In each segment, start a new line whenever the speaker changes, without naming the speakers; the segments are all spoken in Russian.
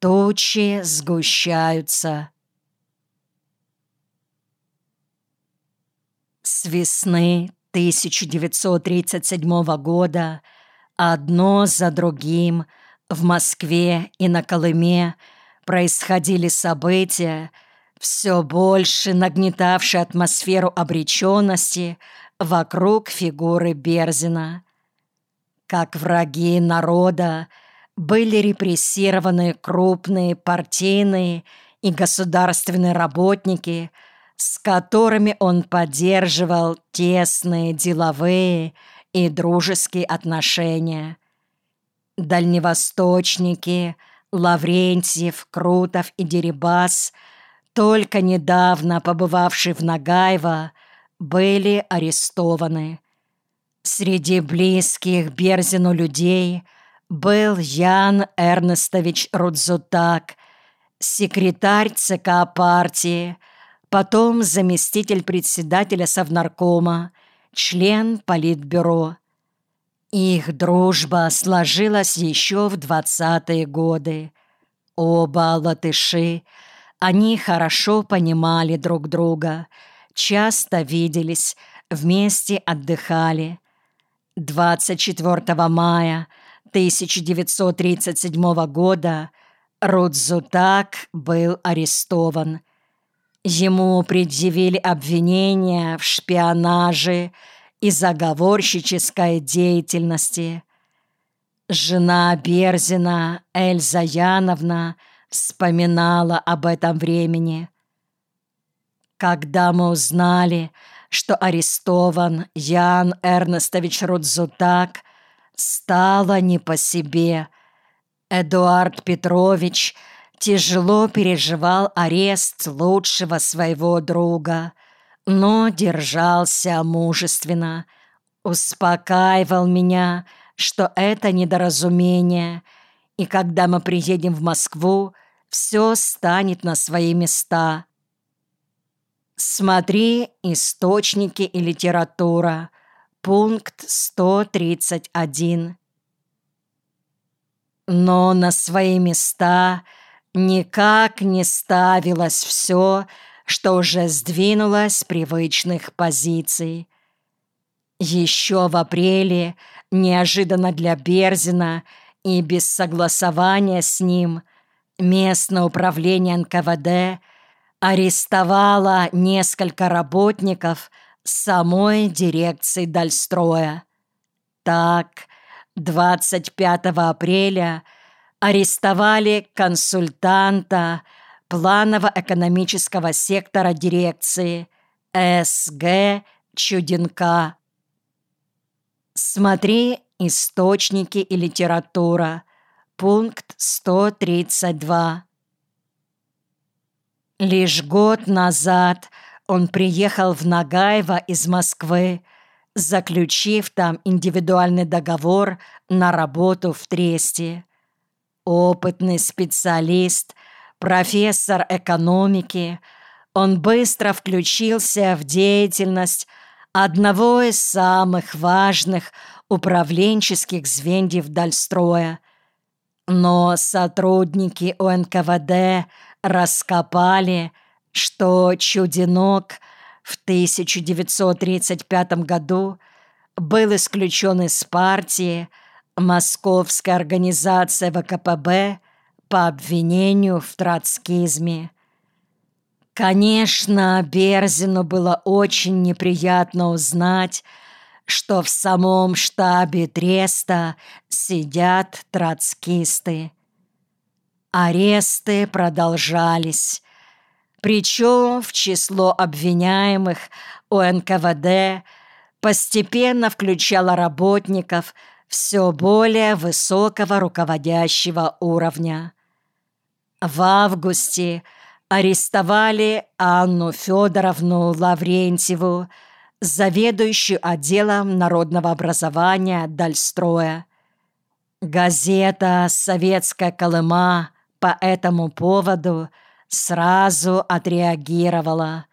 Тучи сгущаются. С весны 1937 года одно за другим в Москве и на Колыме происходили события, все больше нагнетавшие атмосферу обреченности вокруг фигуры Берзина. Как враги народа были репрессированы крупные партийные и государственные работники, с которыми он поддерживал тесные деловые и дружеские отношения. Дальневосточники Лаврентьев, Крутов и Дерибас, только недавно побывавшие в Нагаево, были арестованы. Среди близких Берзину людей был Ян Эрнестович Рудзутак, секретарь ЦК партии, потом заместитель председателя Совнаркома, член Политбюро. Их дружба сложилась еще в двадцатые годы. Оба латыши, они хорошо понимали друг друга, часто виделись, вместе отдыхали. 24 мая 1937 года Рудзутак был арестован. Ему предъявили обвинения в шпионаже и заговорщической деятельности. Жена Берзина Эльза Яновна вспоминала об этом времени. Когда мы узнали, что арестован Ян Эрнестович Рудзутак, стало не по себе. Эдуард Петрович тяжело переживал арест лучшего своего друга, но держался мужественно, успокаивал меня, что это недоразумение, и когда мы приедем в Москву, все станет на свои места. Смотри источники и литература. Пункт 131. Но на свои места никак не ставилось все, что уже сдвинулось с привычных позиций. Еще в апреле, неожиданно для Берзина и без согласования с ним, местное управление НКВД – арестовала несколько работников самой дирекции Дальстроя. Так, 25 апреля арестовали консультанта планово-экономического сектора дирекции С.Г. Чуденка. Смотри источники и литература. Пункт 132. Лишь год назад он приехал в Нагаево из Москвы, заключив там индивидуальный договор на работу в Тресте. Опытный специалист, профессор экономики, он быстро включился в деятельность одного из самых важных управленческих звеньев Дальстроя. Но сотрудники УНКВД – раскопали, что Чудинок в 1935 году был исключен из партии Московской организации ВКПБ по обвинению в троцкизме. Конечно, Берзину было очень неприятно узнать, что в самом штабе Треста сидят троцкисты. Аресты продолжались. Причем в число обвиняемых у НКВД постепенно включало работников все более высокого руководящего уровня. В августе арестовали Анну Федоровну Лаврентьеву, заведующую отделом народного образования Дальстроя. Газета «Советская Колыма» по этому поводу сразу отреагировала.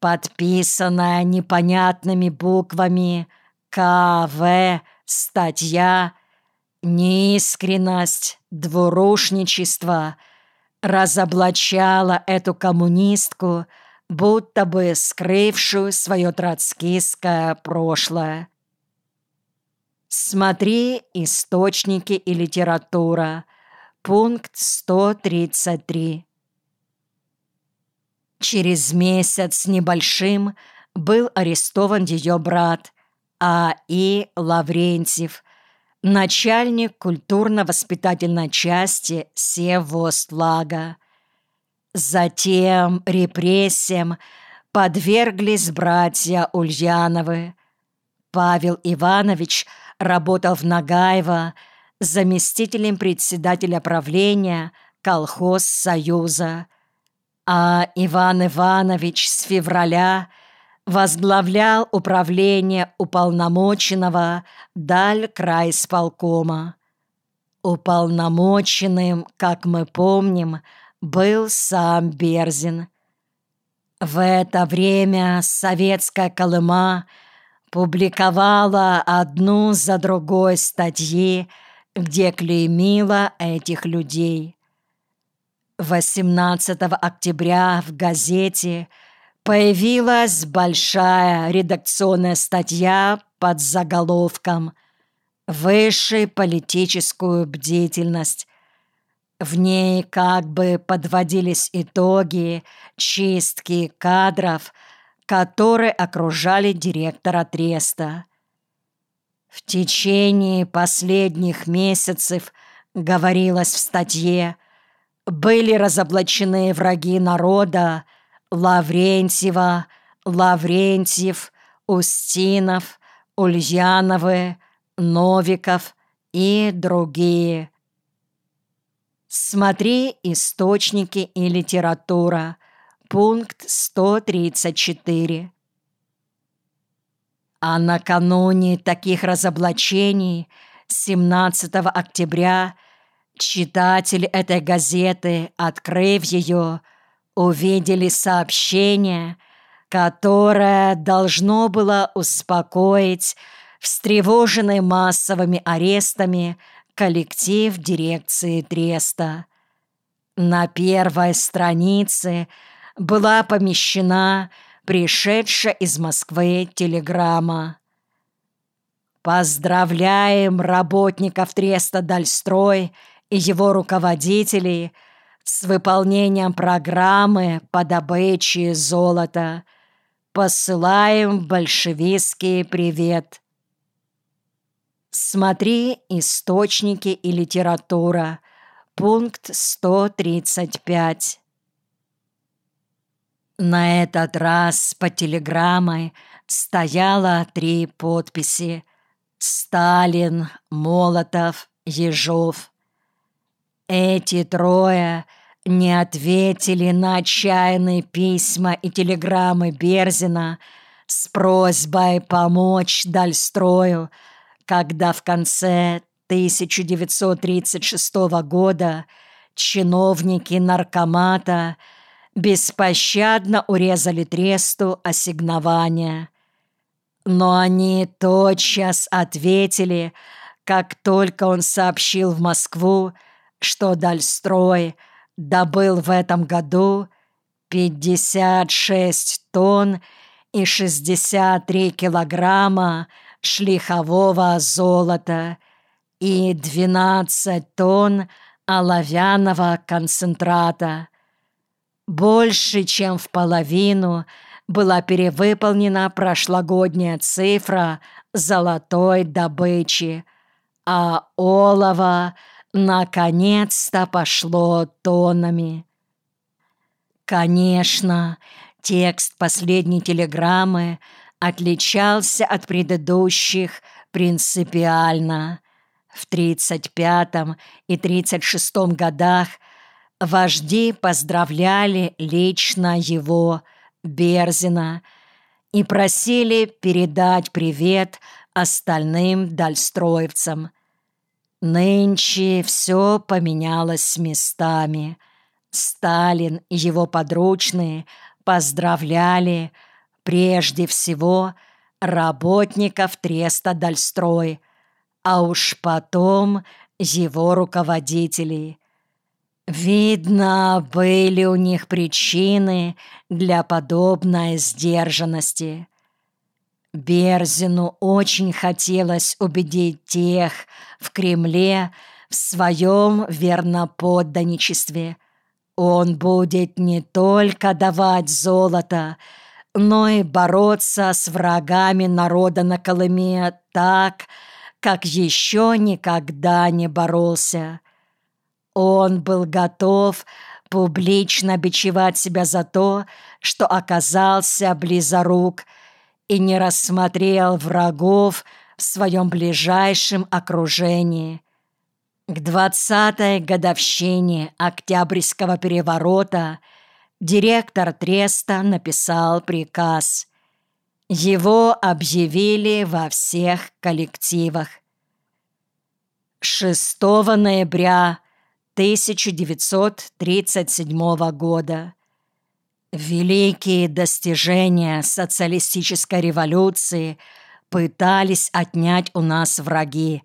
Подписанная непонятными буквами «КВ» статья Неискренность, двурушничество разоблачала эту коммунистку, будто бы скрывшую свое троцкистское прошлое. Смотри источники и литература. Пункт 133. Через месяц с небольшим был арестован ее брат А.И. Лаврентьев, начальник культурно-воспитательной части Севостлага. Затем репрессиям подверглись братья Ульяновы. Павел Иванович работал в Нагаево заместителем председателя правления колхоз Союза, а Иван Иванович с февраля возглавлял управление уполномоченного даль крайсполкома. Уполномоченным, как мы помним, был сам Берзин. В это время советская Колыма публиковала одну за другой статьи, где клеймила этих людей. 18 октября в газете появилась большая редакционная статья под заголовком «Высшей политическую бдительность». В ней как бы подводились итоги чистки кадров – которые окружали директора Треста. В течение последних месяцев, говорилось в статье, были разоблачены враги народа Лаврентьева, Лаврентьев, Устинов, Ульяновы, Новиков и другие. Смотри источники и литература – Пункт 134. А накануне таких разоблачений, 17 октября, читатели этой газеты, открыв ее, увидели сообщение, которое должно было успокоить встревоженный массовыми арестами коллектив дирекции Треста. На первой странице – была помещена пришедшая из Москвы телеграмма. Поздравляем работников Треста Дальстрой и его руководителей с выполнением программы по добыче золота. Посылаем большевистский привет. Смотри источники и литература. Пункт 135. На этот раз по телеграммой стояло три подписи «Сталин», «Молотов», «Ежов». Эти трое не ответили на отчаянные письма и телеграммы Берзина с просьбой помочь Дальстрою, когда в конце 1936 года чиновники наркомата – беспощадно урезали тресту ассигнования. Но они тотчас ответили, как только он сообщил в Москву, что Дальстрой добыл в этом году 56 тонн и 63 килограмма шлихового золота и 12 тонн оловянного концентрата. Больше, чем в половину была перевыполнена прошлогодняя цифра золотой добычи, а олово наконец-то пошло тоннами. Конечно, текст последней телеграммы отличался от предыдущих принципиально. В 35 и 36 годах – Вожди поздравляли лично его, Берзина, и просили передать привет остальным дальстроевцам. Нынче все поменялось местами. Сталин и его подручные поздравляли прежде всего работников Треста Дальстрой, а уж потом его руководителей. Видно, были у них причины для подобной сдержанности. Берзину очень хотелось убедить тех в Кремле в своем верноподданничестве. Он будет не только давать золото, но и бороться с врагами народа на Колыме так, как еще никогда не боролся. Он был готов публично бичевать себя за то, что оказался близорук и не рассмотрел врагов в своем ближайшем окружении. К двадцатой годовщине Октябрьского переворота директор Треста написал приказ. Его объявили во всех коллективах. 6 ноября 1937 года. Великие достижения социалистической революции пытались отнять у нас враги.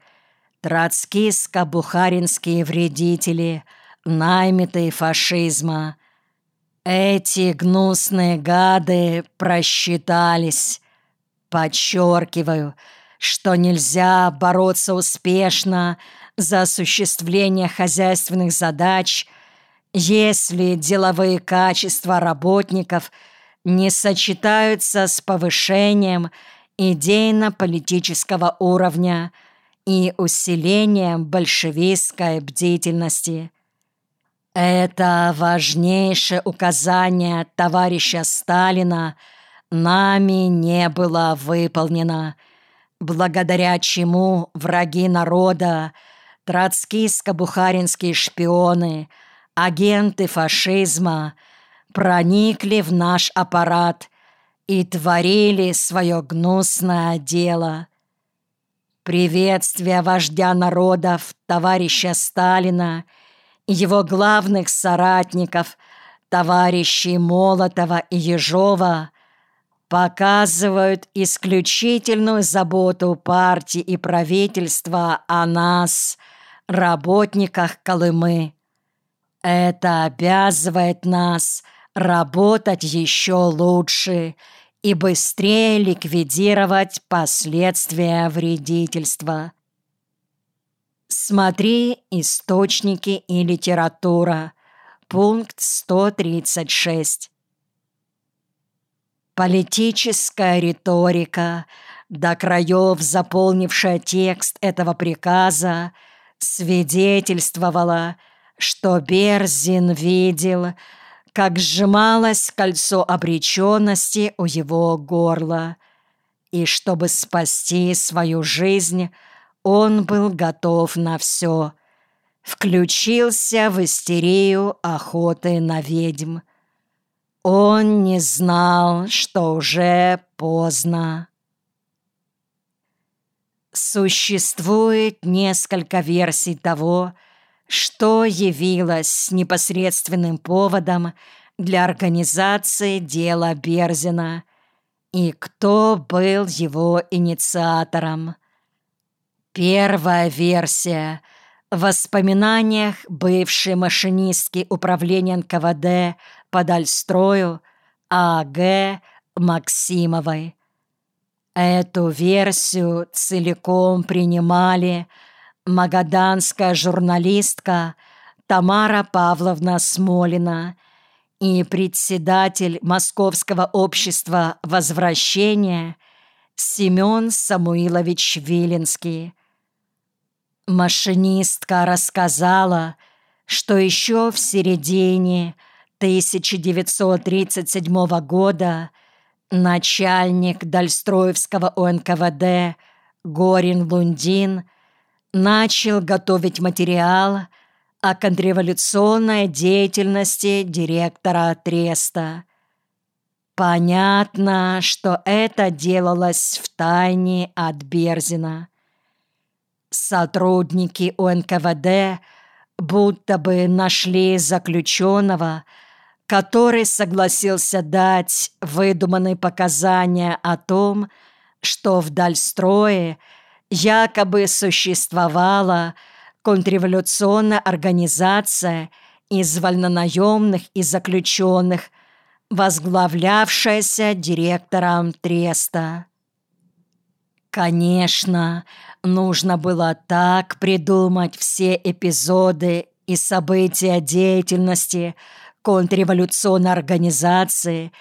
Троцкистско-бухаринские вредители, наймитые фашизма. Эти гнусные гады просчитались. Подчеркиваю, что нельзя бороться успешно за осуществление хозяйственных задач, если деловые качества работников не сочетаются с повышением идейно-политического уровня и усилением большевистской бдительности. Это важнейшее указание товарища Сталина нами не было выполнено, благодаря чему враги народа – троцкистско-бухаринские шпионы, агенты фашизма проникли в наш аппарат и творили свое гнусное дело. Приветствие вождя народов, товарища Сталина, и его главных соратников, товарищей Молотова и Ежова, показывают исключительную заботу партии и правительства о нас – работниках Колымы. Это обязывает нас работать еще лучше и быстрее ликвидировать последствия вредительства. Смотри источники и литература. Пункт 136. Политическая риторика, до краев заполнившая текст этого приказа, свидетельствовала, что Берзин видел, как сжималось кольцо обреченности у его горла, и чтобы спасти свою жизнь, он был готов на все. Включился в истерию охоты на ведьм. Он не знал, что уже поздно. Существует несколько версий того, что явилось непосредственным поводом для организации дела Берзина и кто был его инициатором. Первая версия в воспоминаниях бывшей машинистки управления НКВД по Дальстрою А.Г. Максимовой – Эту версию целиком принимали магаданская журналистка Тамара Павловна Смолина и председатель Московского общества возвращения Семен Самуилович Виленский. Машинистка рассказала, что еще в середине 1937 года – Начальник Дальстроевского ОНКВД Горин Лундин начал готовить материал о контрреволюционной деятельности директора Треста. Понятно, что это делалось в тайне от Берзина. Сотрудники УНКВД будто бы нашли заключенного – который согласился дать выдуманные показания о том, что в Дальстрое якобы существовала контрреволюционная организация из вольнонаемных и заключенных, возглавлявшаяся директором Треста. Конечно, нужно было так придумать все эпизоды и события деятельности контрреволюционной организации,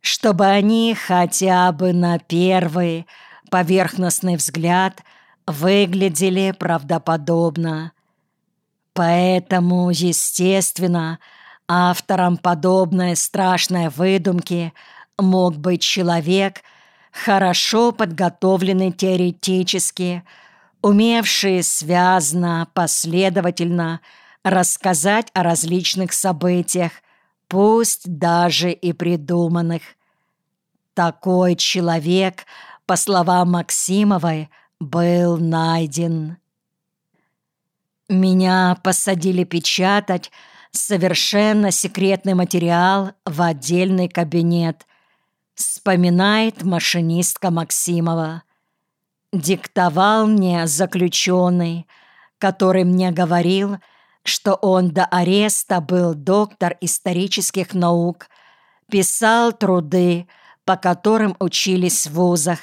чтобы они хотя бы на первый поверхностный взгляд выглядели правдоподобно. Поэтому, естественно, автором подобной страшной выдумки мог быть человек – хорошо подготовленный теоретически, умевший связно, последовательно рассказать о различных событиях, пусть даже и придуманных. Такой человек, по словам Максимовой, был найден. Меня посадили печатать совершенно секретный материал в отдельный кабинет – вспоминает машинистка Максимова. Диктовал мне заключенный, который мне говорил, что он до ареста был доктор исторических наук, писал труды, по которым учились в вузах,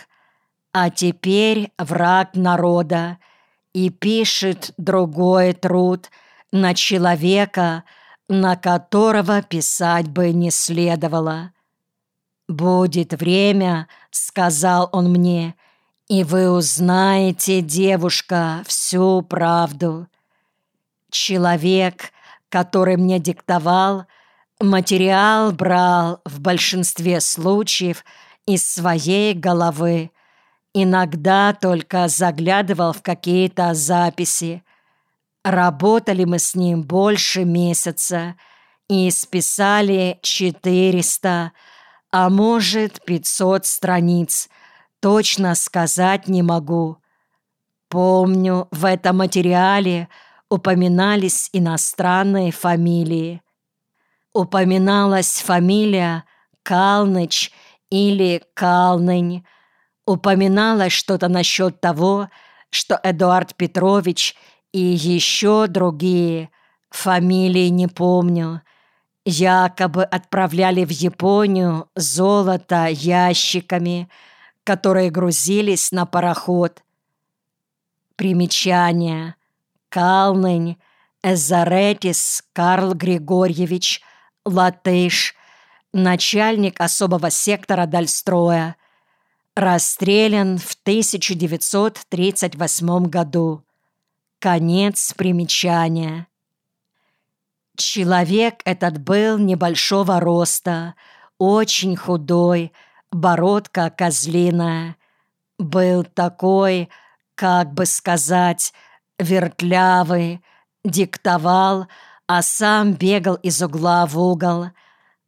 а теперь враг народа и пишет другой труд на человека, на которого писать бы не следовало. «Будет время», — сказал он мне, — «и вы узнаете, девушка, всю правду». Человек, который мне диктовал, материал брал в большинстве случаев из своей головы, иногда только заглядывал в какие-то записи. Работали мы с ним больше месяца и списали четыреста а может, 500 страниц. Точно сказать не могу. Помню, в этом материале упоминались иностранные фамилии. Упоминалась фамилия Калныч или Калнынь. Упоминалось что-то насчет того, что Эдуард Петрович и еще другие, фамилии не помню, якобы отправляли в Японию золото ящиками, которые грузились на пароход. Примечание. Калнынь, Эзаретис Карл Григорьевич, латыш, начальник особого сектора Дальстроя, расстрелян в 1938 году. Конец примечания. Человек этот был небольшого роста, очень худой, бородка козлиная. Был такой, как бы сказать, вертлявый, диктовал, а сам бегал из угла в угол,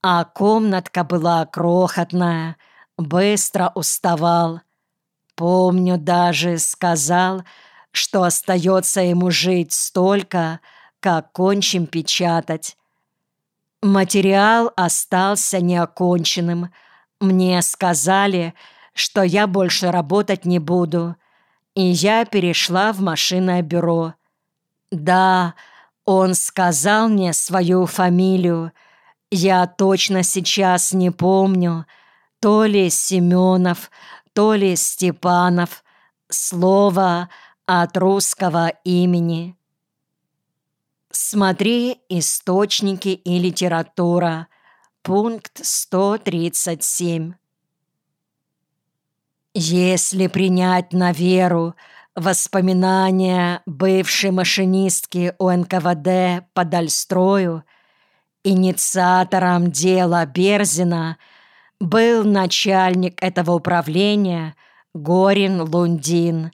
а комнатка была крохотная, быстро уставал. Помню даже, сказал, что остается ему жить столько, как кончим печатать. Материал остался неоконченным. Мне сказали, что я больше работать не буду, и я перешла в машинное бюро. Да, он сказал мне свою фамилию. Я точно сейчас не помню. То ли Семенов, то ли Степанов. Слово от русского имени. Смотри источники и литература. Пункт 137. Если принять на веру воспоминания бывшей машинистки УНКВД по Дальстрою, инициатором дела Берзина был начальник этого управления Горин Лундин,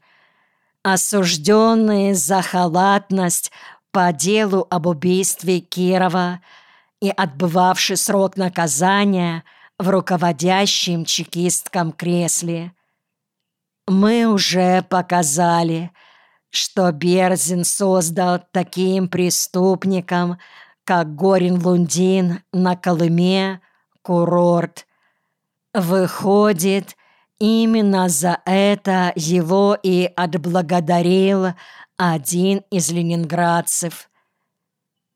осужденный за халатность по делу об убийстве Кирова и отбывавший срок наказания в руководящем чекистском кресле. Мы уже показали, что Берзин создал таким преступникам, как Горин Лундин на Колыме, курорт. Выходит, Именно за это его и отблагодарил один из ленинградцев,